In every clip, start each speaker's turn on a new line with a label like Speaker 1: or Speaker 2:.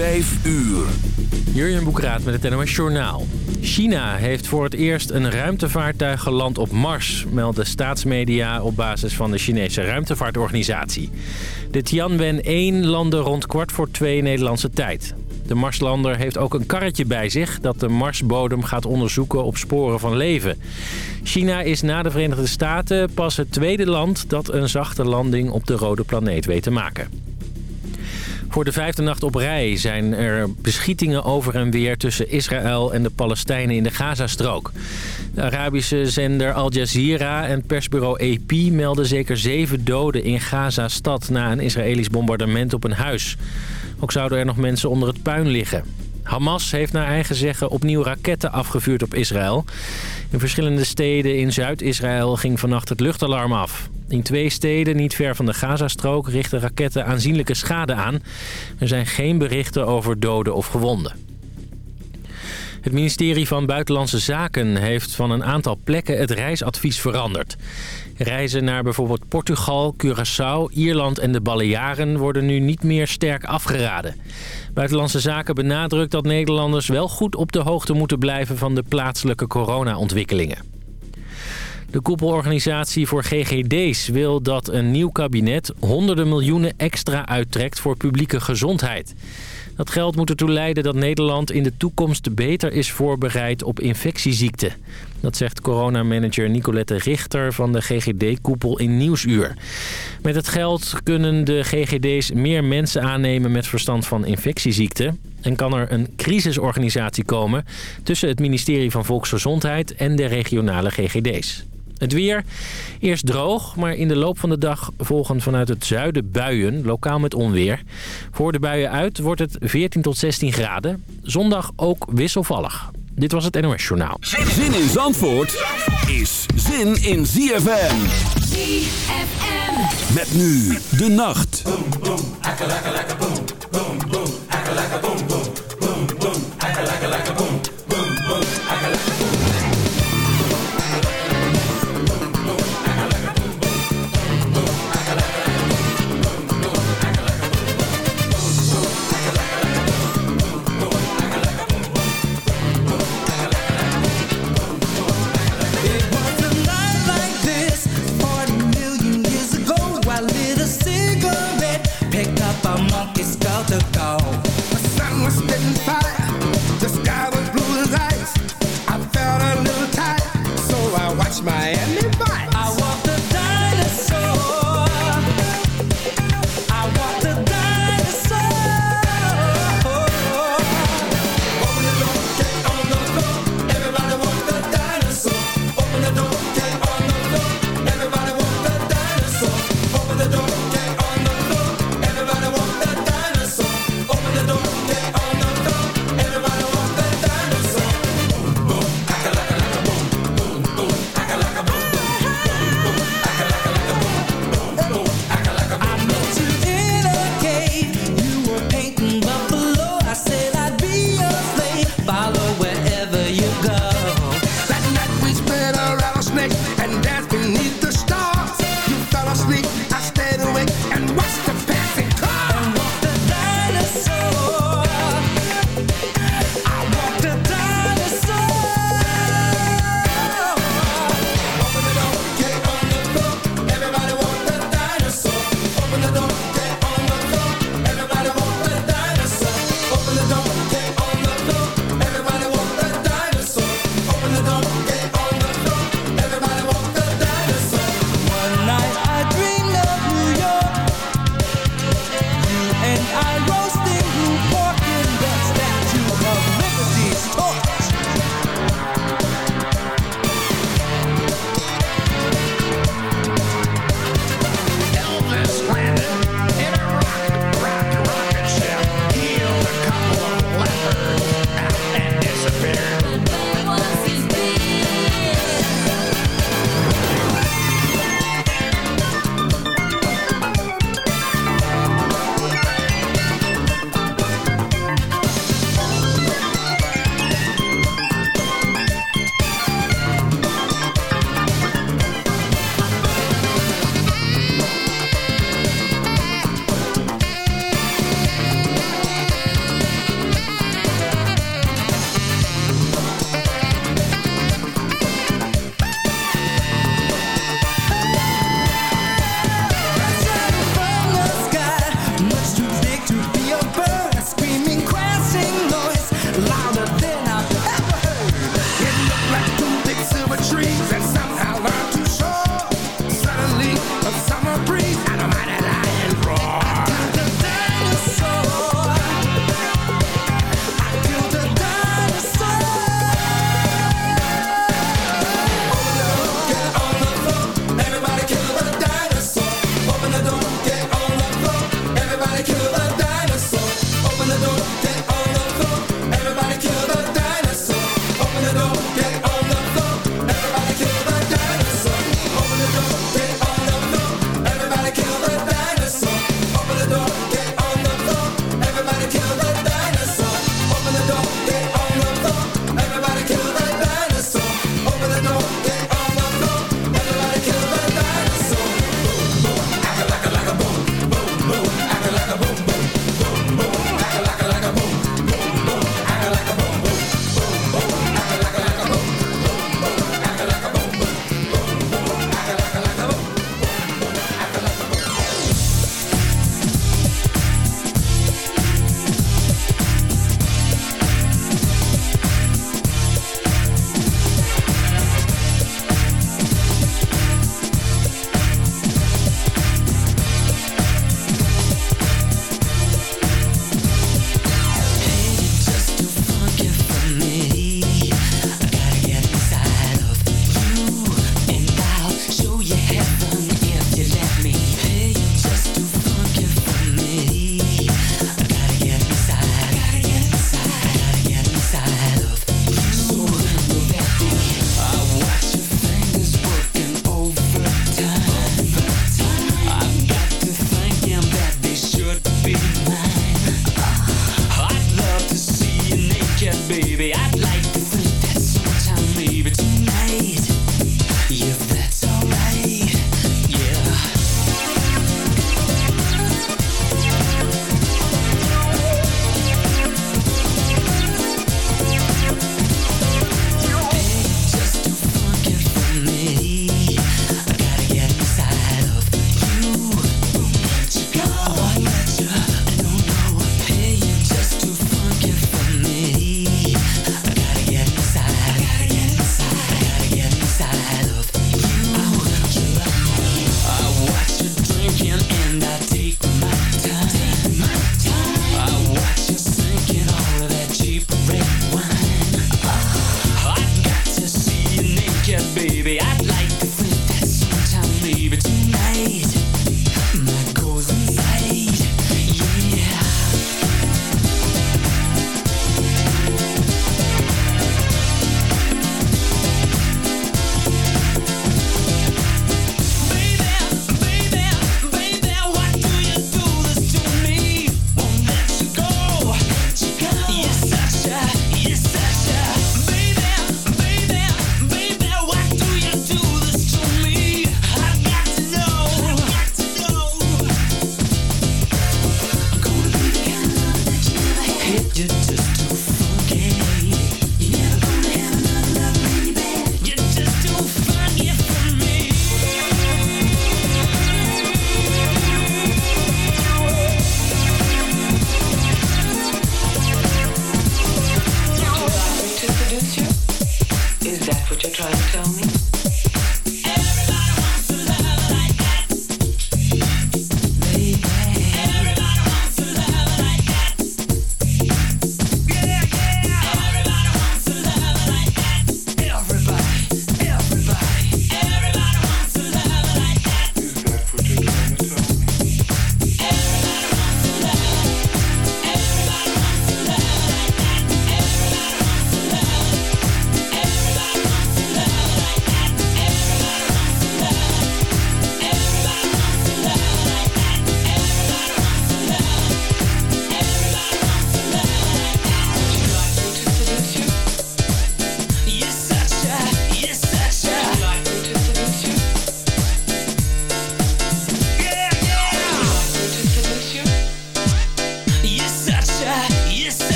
Speaker 1: Vijf uur.
Speaker 2: Jurjen Boekraat met het NOS Journaal. China heeft voor het eerst een ruimtevaartuig geland op Mars... melden staatsmedia op basis van de Chinese ruimtevaartorganisatie. De Tianwen-1 landde rond kwart voor twee Nederlandse tijd. De Marslander heeft ook een karretje bij zich... dat de Marsbodem gaat onderzoeken op sporen van leven. China is na de Verenigde Staten pas het tweede land... dat een zachte landing op de rode planeet weet te maken. Voor de vijfde nacht op rij zijn er beschietingen over en weer tussen Israël en de Palestijnen in de Gazastrook. De Arabische zender Al Jazeera en persbureau AP melden zeker zeven doden in Gaza-stad na een Israëlisch bombardement op een huis. Ook zouden er nog mensen onder het puin liggen. Hamas heeft naar eigen zeggen opnieuw raketten afgevuurd op Israël. In verschillende steden in Zuid-Israël ging vannacht het luchtalarm af. In twee steden, niet ver van de Gazastrook, richten raketten aanzienlijke schade aan. Er zijn geen berichten over doden of gewonden. Het ministerie van Buitenlandse Zaken heeft van een aantal plekken het reisadvies veranderd. Reizen naar bijvoorbeeld Portugal, Curaçao, Ierland en de Balearen worden nu niet meer sterk afgeraden. Buitenlandse Zaken benadrukt dat Nederlanders wel goed op de hoogte moeten blijven van de plaatselijke corona-ontwikkelingen. De koepelorganisatie voor GGD's wil dat een nieuw kabinet honderden miljoenen extra uittrekt voor publieke gezondheid. Dat geld moet ertoe leiden dat Nederland in de toekomst beter is voorbereid op infectieziekten. Dat zegt coronamanager Nicolette Richter van de GGD-koepel in Nieuwsuur. Met het geld kunnen de GGD's meer mensen aannemen met verstand van infectieziekten. En kan er een crisisorganisatie komen tussen het ministerie van Volksgezondheid en de regionale GGD's. Het weer, eerst droog, maar in de loop van de dag volgen vanuit het zuiden buien, lokaal met onweer. Voor de buien uit wordt het 14 tot 16 graden. Zondag ook wisselvallig. Dit was het NOS Journaal.
Speaker 1: Zin in Zandvoort is zin in ZFM.
Speaker 3: ZFM.
Speaker 1: Met nu de nacht.
Speaker 4: It
Speaker 5: The sun was the sky was blue as ice. I felt a little so I watched Miami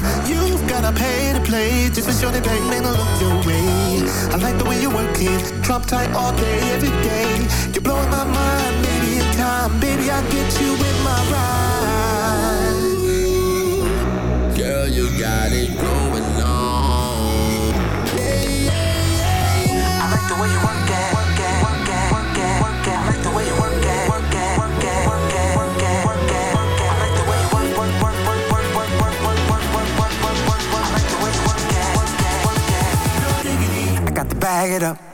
Speaker 6: this. You've gotta pay to play. Just to show the bank man, I look your way. I like the way you work it. Drop tight all day, every day. You're blowing my mind, maybe in time. Baby, I'll get you with my ride.
Speaker 7: Girl, you got it going.
Speaker 8: bag it up.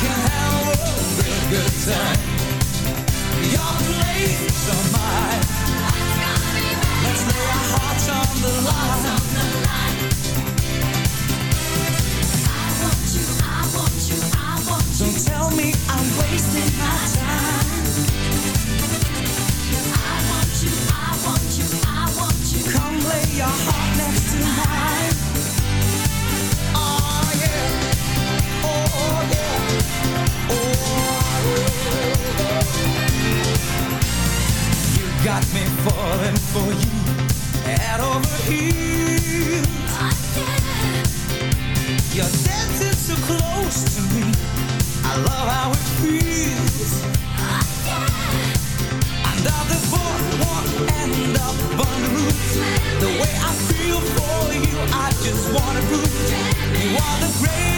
Speaker 3: Can have a real good time. Your place of mine. Let's lay our hearts on the line. I want you, I want you, I want you. Don't tell me I'm wasting my got me falling for you, head over heels. You're dancing so close to me. I love how it feels. Under the boardwalk and up on the roof. The way I feel for you, I just wanna prove you are the greatest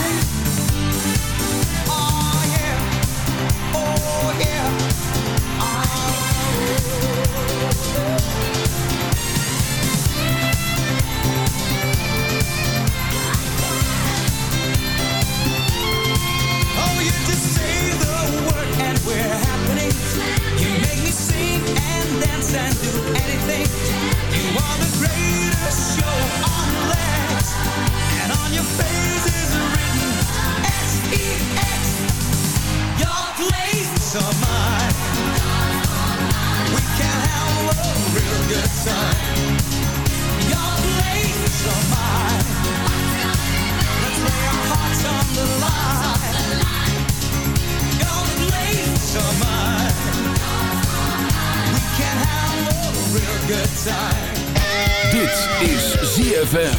Speaker 1: ZFM.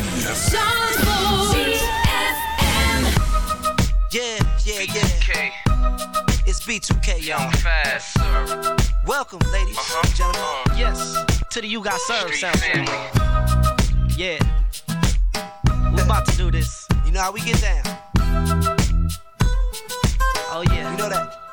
Speaker 9: Yeah, yeah, yeah. It's B2K, y'all.
Speaker 10: Fast, sir.
Speaker 9: Welcome, ladies uh-huh. and gentlemen. Uh-huh. Yes, to the You Got Served sound check. Yeah. We're about to do this. You know how we get down. Oh, yeah. You know that.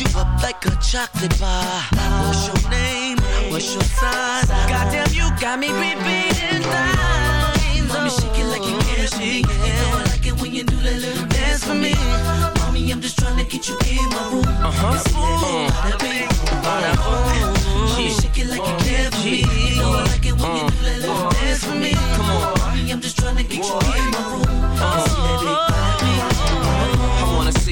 Speaker 4: you up like a chocolate bar. What's your name? What's your sign? Goddamn, you got me repeating lines. Let me shake it like you care for me. You know I like it when you do that little dance for me. Mommy, I'm just trying to get you in my room. Uh-huh. Bing, bada boom. Mommy, shake it like you care for me. You know I like it when you do that little dance for me. Come on. Mommy, I'm just trying to get you in my room. See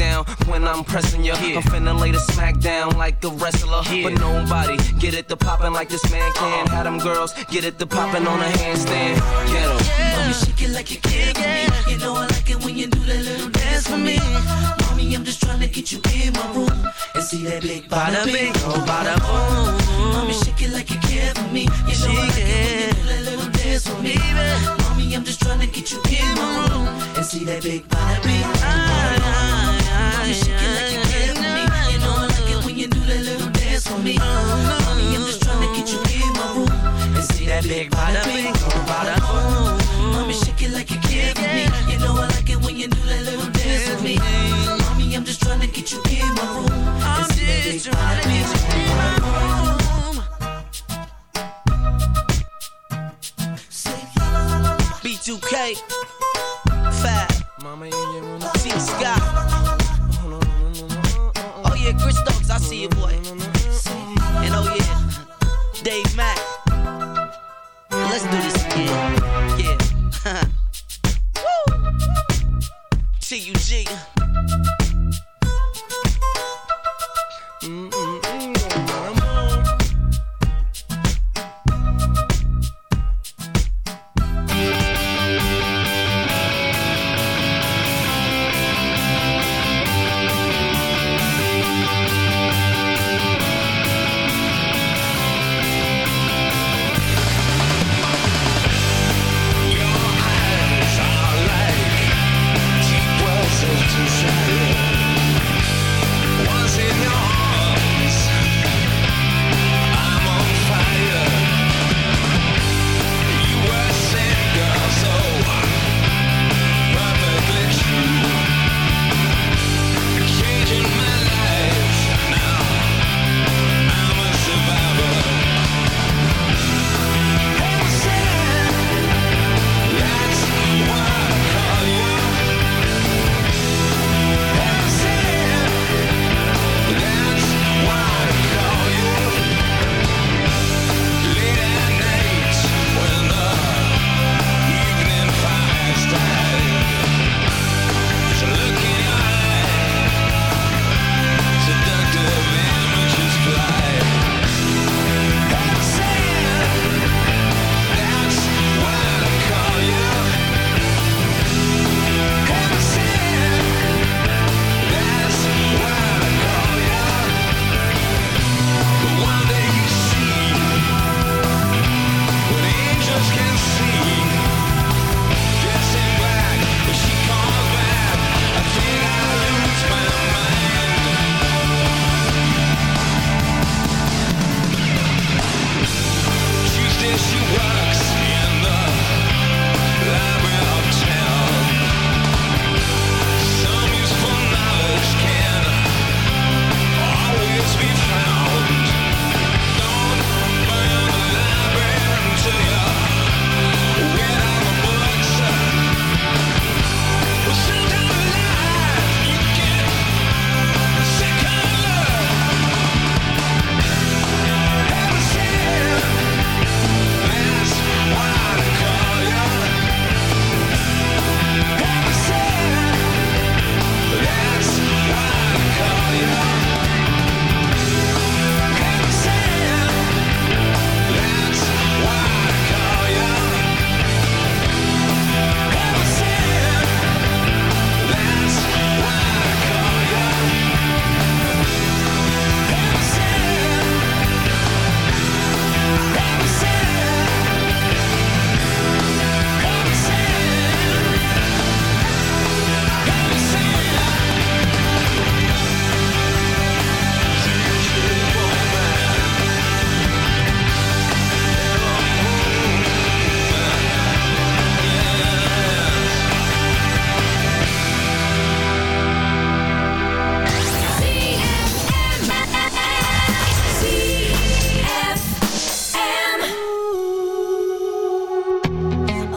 Speaker 10: down when I'm pressing you. I'm finna lay the smack down like a wrestler. But nobody get it to poppin' like this man can. Uh-huh. Had them girls get it to poppin' on a handstand. Get 'em.
Speaker 4: Mommy, oh, shake it like you care for me. You know I like it when you do that little dance for me. Mommy, I'm just trying to get you in my room and see that big bada bing, ah, oh bada boom. Mommy, shake it like you care for me. You know I like it when you do that little dance for me. Mommy, I'm just trying to get you in my room and see that big bada bing, oh bada Mommy, shake it like you care for me. You know I like it when you do that little dance for me. Mommy, I'm just trying to get you in my room and see that big oh bada boom. Mommy, shake it like you care for me. You know I like it when you do that little dance with me. Mommy, I'm just trying to get you in my room and see that big bada bing, oh bada boom.
Speaker 9: B2K,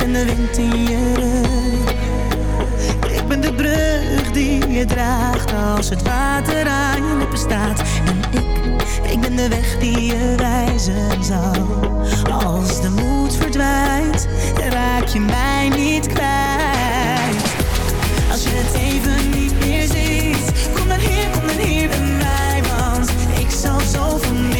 Speaker 11: ben de wind in je rug. Ik ben de brug die je draagt als het water aan je lippen staat. En ik, ik ben de weg die je wijzen zal. Als de moed verdwijnt, raak je mij niet kwijt. Als je het even niet meer ziet, kom dan hier, kom dan hier bij mij, want ik zal zoveel meer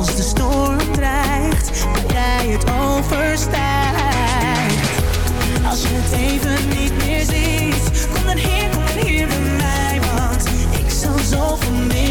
Speaker 11: Als de storm dreigt, ben jij het overstijgt. Als je het even niet meer ziet, kom dan hier, kom dan hier bij mij, want ik zal zoveel meer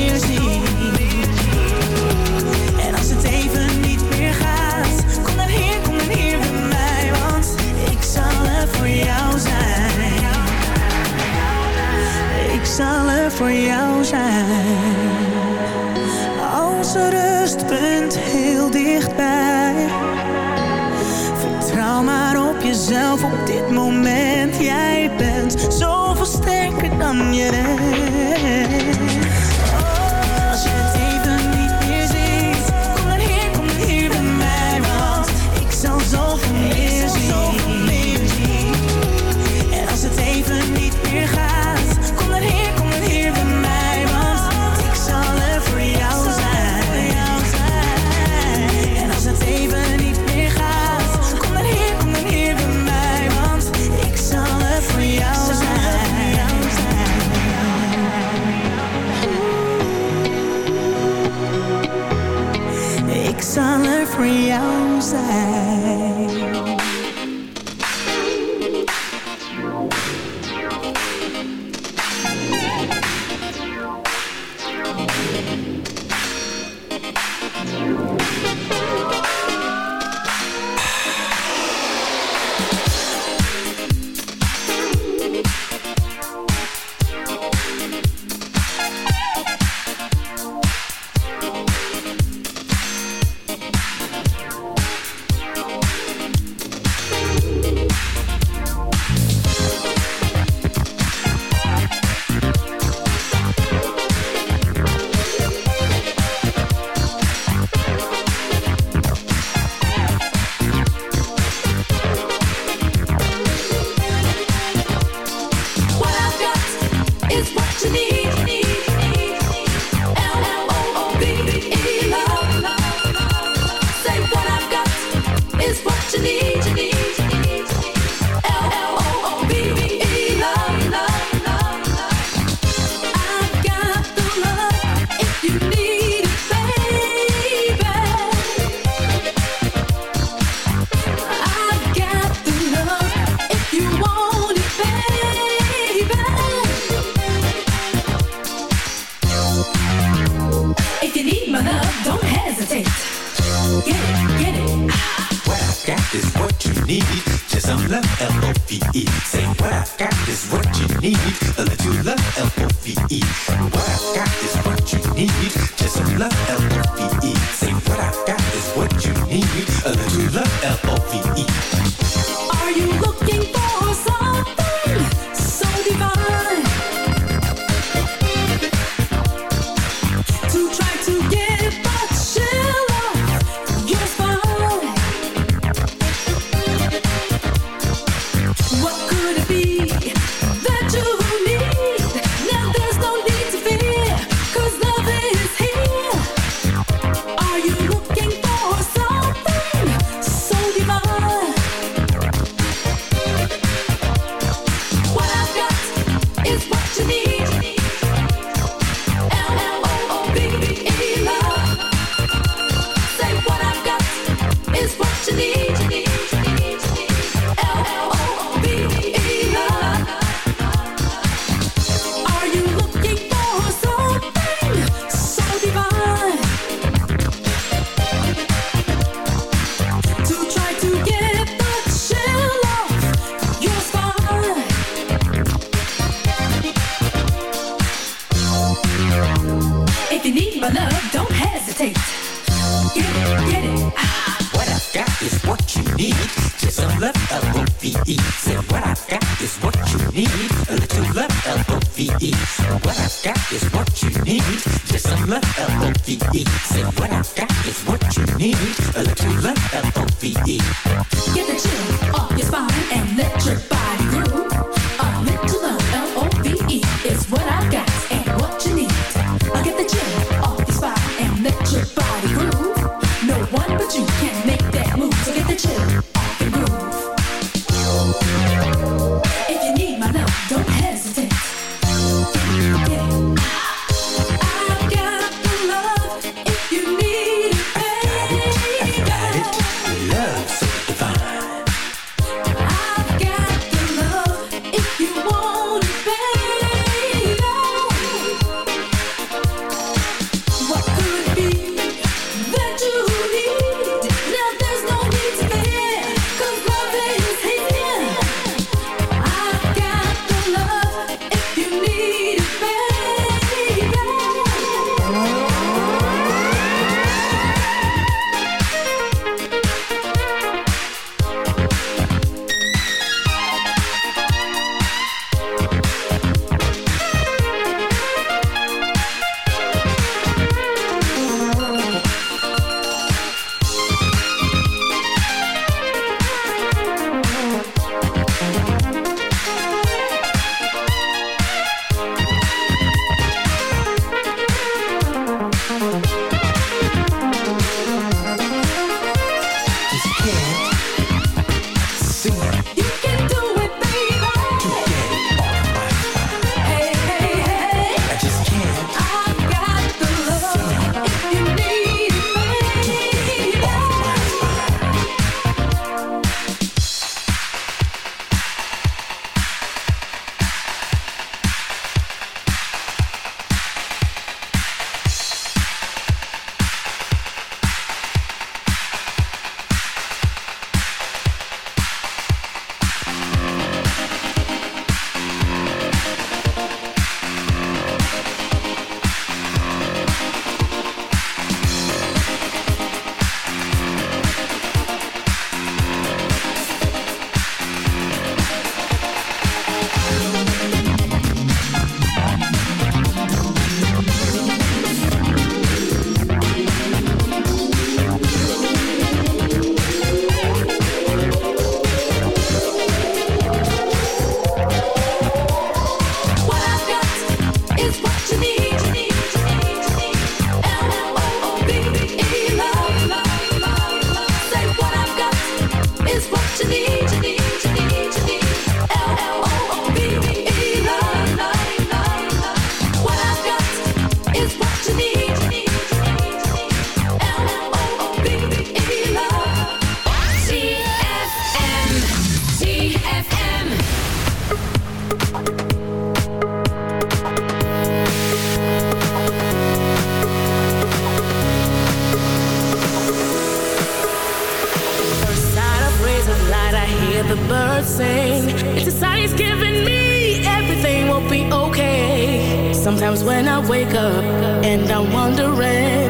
Speaker 12: the
Speaker 13: birds sing. If society's giving me everything, won't be okay. Sometimes when I wake up and I'm wondering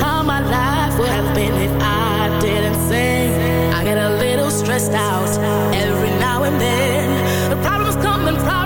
Speaker 13: how my life would have been if I didn't sing, I get a little stressed out every now and then. The problems come and problems.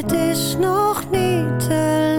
Speaker 14: het is nog niet te.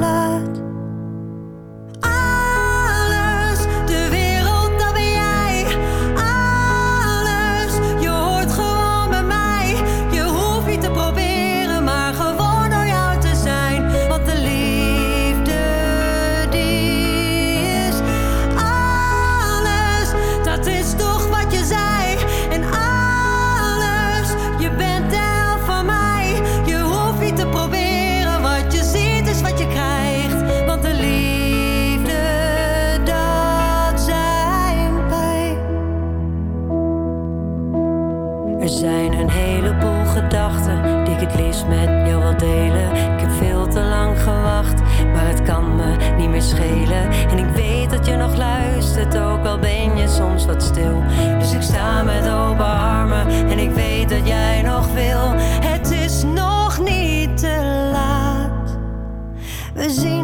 Speaker 14: met jou wil delen. Ik heb veel te lang gewacht, maar het kan me niet meer schelen. En ik weet dat je nog luistert, ook al ben je soms wat stil. Dus ik sta met open armen en ik weet dat jij nog wil. Het is nog niet te laat. We zien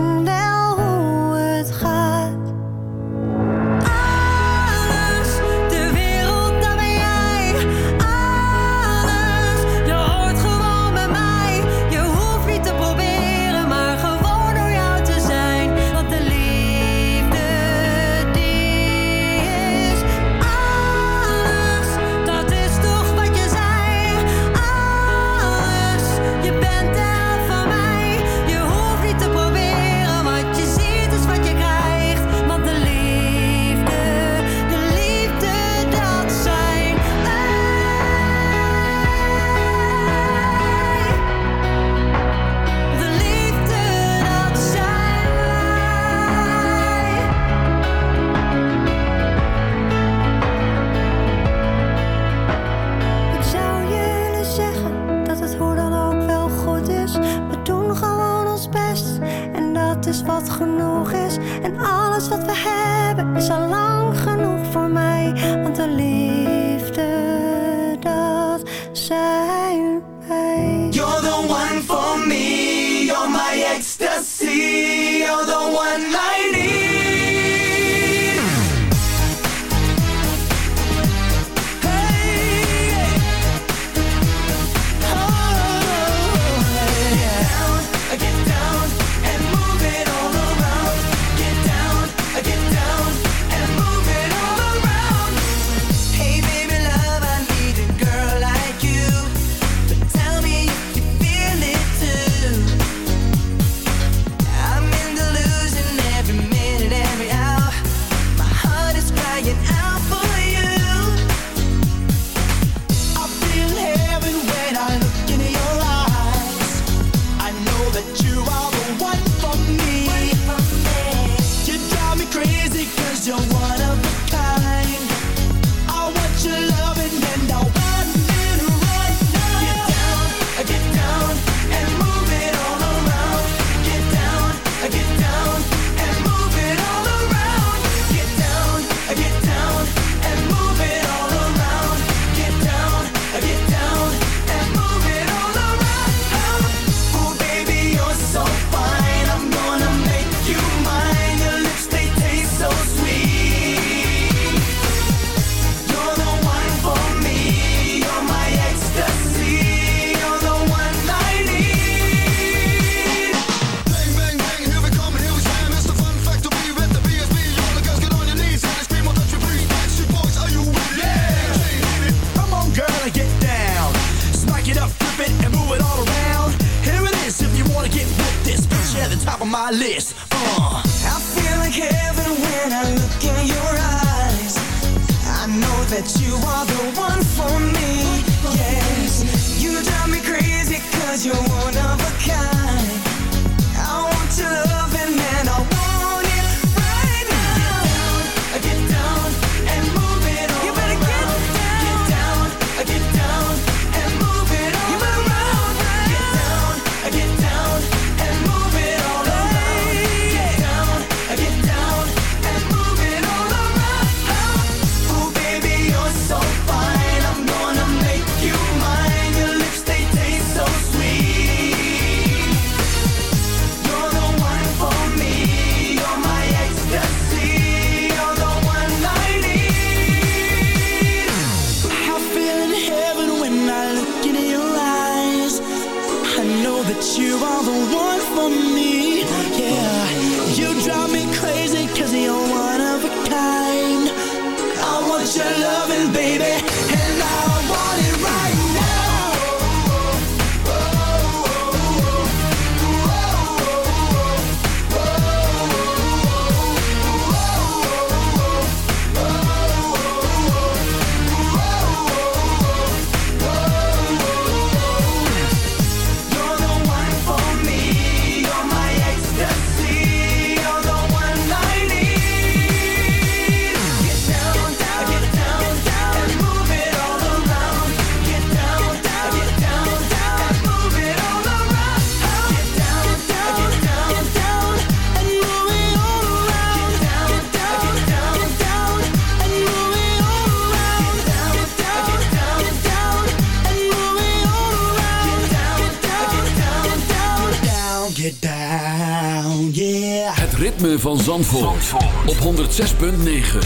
Speaker 1: 106.9.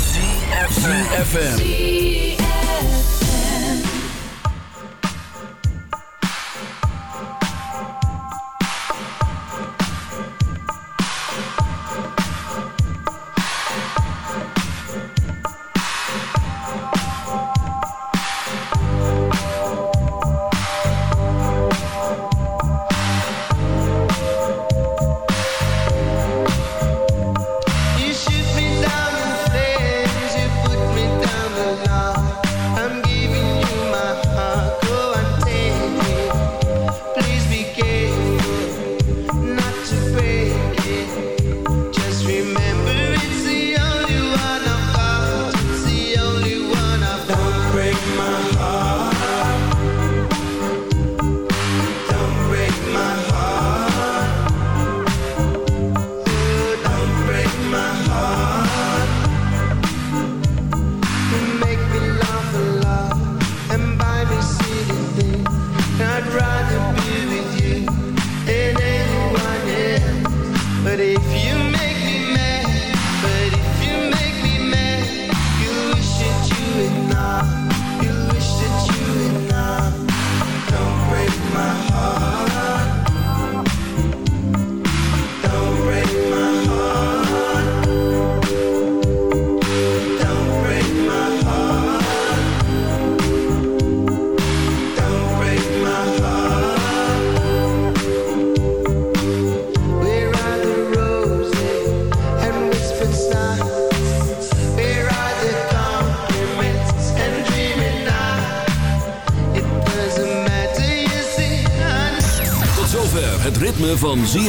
Speaker 1: FM.